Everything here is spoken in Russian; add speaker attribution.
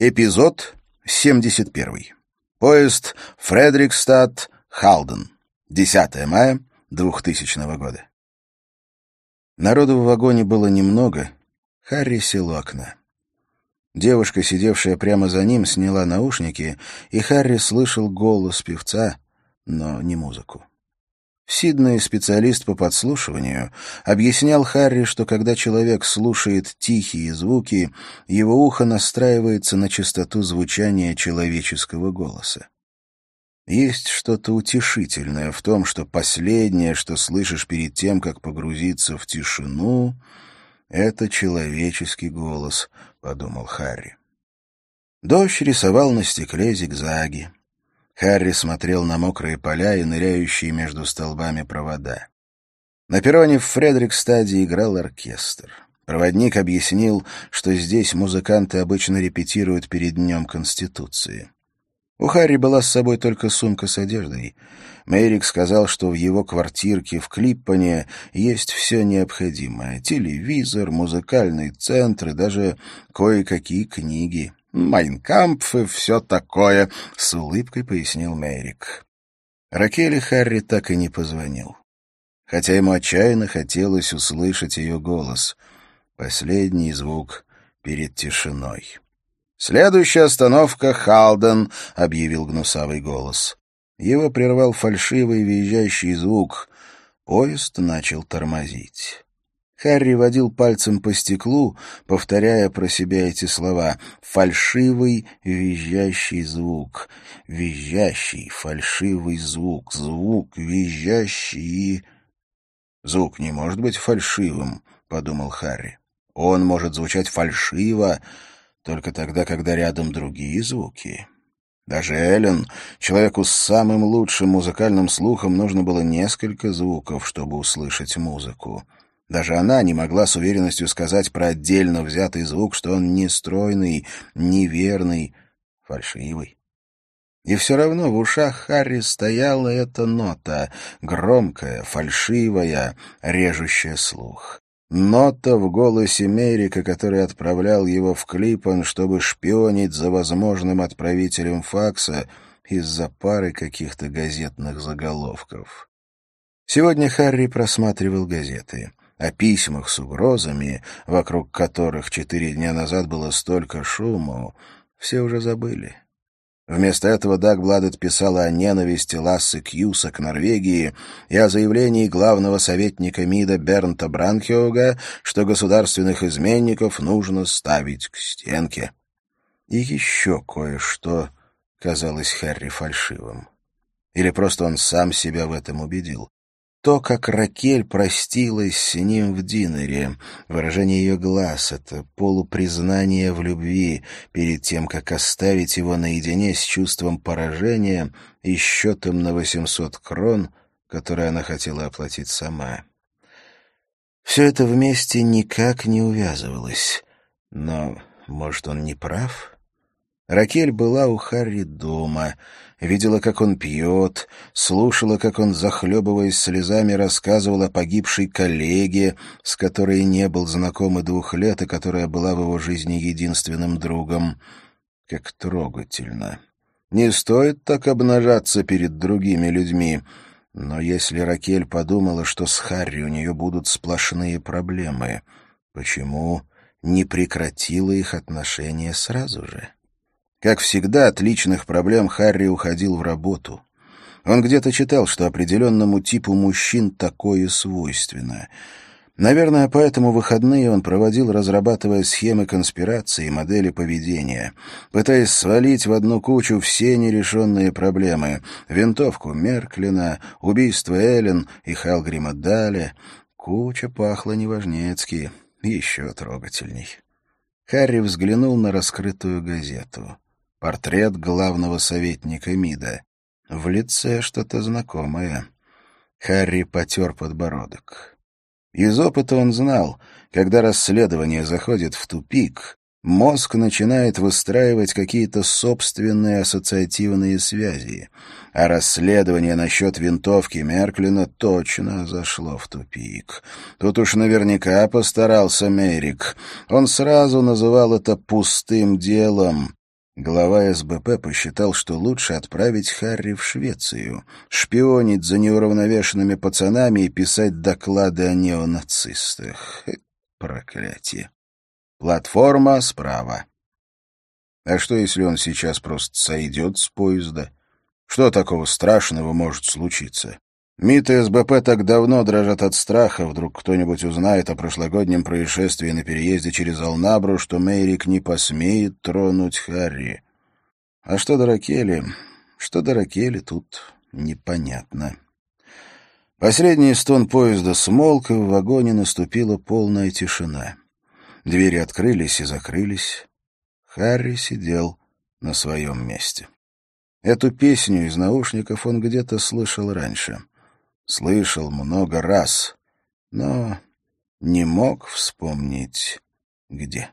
Speaker 1: Эпизод 71. Поезд Фредерикстад-Халден. 10 мая 2000 года. Народу в вагоне было немного. Харри сел у окна. Девушка, сидевшая прямо за ним, сняла наушники, и Харри слышал голос певца, но не музыку. Сидный, специалист по подслушиванию, объяснял Харри, что когда человек слушает тихие звуки, его ухо настраивается на частоту звучания человеческого голоса. Есть что-то утешительное в том, что последнее, что слышишь перед тем, как погрузиться в тишину, — это человеческий голос, — подумал Харри. Дождь рисовал на стекле зигзаги. Харри смотрел на мокрые поля и ныряющие между столбами провода. На перроне в Фредерикстаде играл оркестр. Проводник объяснил, что здесь музыканты обычно репетируют перед Днем Конституции. У Харри была с собой только сумка с одеждой. Мэрик сказал, что в его квартирке в Клиппане есть все необходимое — телевизор, музыкальный центр и даже кое-какие книги. Майнкампф и все такое», — с улыбкой пояснил Мерик. Ракели Харри так и не позвонил. Хотя ему отчаянно хотелось услышать ее голос. Последний звук перед тишиной. «Следующая остановка — Халден», — объявил гнусавый голос. Его прервал фальшивый визжащий звук. Поезд начал тормозить. Харри водил пальцем по стеклу, повторяя про себя эти слова. Фальшивый, визжащий звук. Визжащий, фальшивый звук. Звук, визжащий... «Звук не может быть фальшивым», — подумал Харри. «Он может звучать фальшиво только тогда, когда рядом другие звуки». Даже Эллен, человеку с самым лучшим музыкальным слухом, нужно было несколько звуков, чтобы услышать музыку. Даже она не могла с уверенностью сказать про отдельно взятый звук, что он не стройный, неверный, фальшивый. И все равно в ушах Харри стояла эта нота, громкая, фальшивая, режущая слух. Нота в голосе Мерика, который отправлял его в Клипан, чтобы шпионить за возможным отправителем факса из-за пары каких-то газетных заголовков. Сегодня Харри просматривал газеты о письмах с угрозами, вокруг которых четыре дня назад было столько шуму, все уже забыли. Вместо этого Дагбладет писала о ненависти Лассы Кьюса к Норвегии и о заявлении главного советника МИДа Бернта Бранхиога, что государственных изменников нужно ставить к стенке. И еще кое-что казалось Харри фальшивым. Или просто он сам себя в этом убедил то, как Ракель простилась с ним в Динере. Выражение ее глаз — это полупризнание в любви перед тем, как оставить его наедине с чувством поражения и счетом на 800 крон, который она хотела оплатить сама. Все это вместе никак не увязывалось. Но, может, он не прав? Ракель была у Харри дома — видела, как он пьет, слушала, как он, захлебываясь слезами, рассказывал о погибшей коллеге, с которой не был знаком и двух лет, и которая была в его жизни единственным другом. Как трогательно. Не стоит так обнажаться перед другими людьми. Но если Ракель подумала, что с Харри у нее будут сплошные проблемы, почему не прекратила их отношения сразу же? Как всегда, от личных проблем Харри уходил в работу. Он где-то читал, что определенному типу мужчин такое свойственно. Наверное, поэтому выходные он проводил, разрабатывая схемы конспирации и модели поведения, пытаясь свалить в одну кучу все нерешенные проблемы — винтовку Мерклина, убийство Эллен и Халгрима Даля. Куча пахла неважнецки, еще трогательней. Харри взглянул на раскрытую газету. Портрет главного советника МИДа. В лице что-то знакомое. Харри потер подбородок. Из опыта он знал, когда расследование заходит в тупик, мозг начинает выстраивать какие-то собственные ассоциативные связи, а расследование насчет винтовки Мерклина точно зашло в тупик. Тут уж наверняка постарался Мерик. Он сразу называл это «пустым делом», Глава СБП посчитал, что лучше отправить Харри в Швецию, шпионить за неуравновешенными пацанами и писать доклады о неонацистах. Проклятие. Платформа справа. А что, если он сейчас просто сойдет с поезда? Что такого страшного может случиться? МИД и СБП так давно дрожат от страха, вдруг кто-нибудь узнает о прошлогоднем происшествии на переезде через Алнабру, что Мейрик не посмеет тронуть Харри. А что до Ракели? Что до Ракели, тут непонятно. Последний стон поезда смолк, и в вагоне наступила полная тишина. Двери открылись и закрылись. Харри сидел на своем месте. Эту песню из наушников он где-то слышал раньше — слышал много раз, но не мог вспомнить где.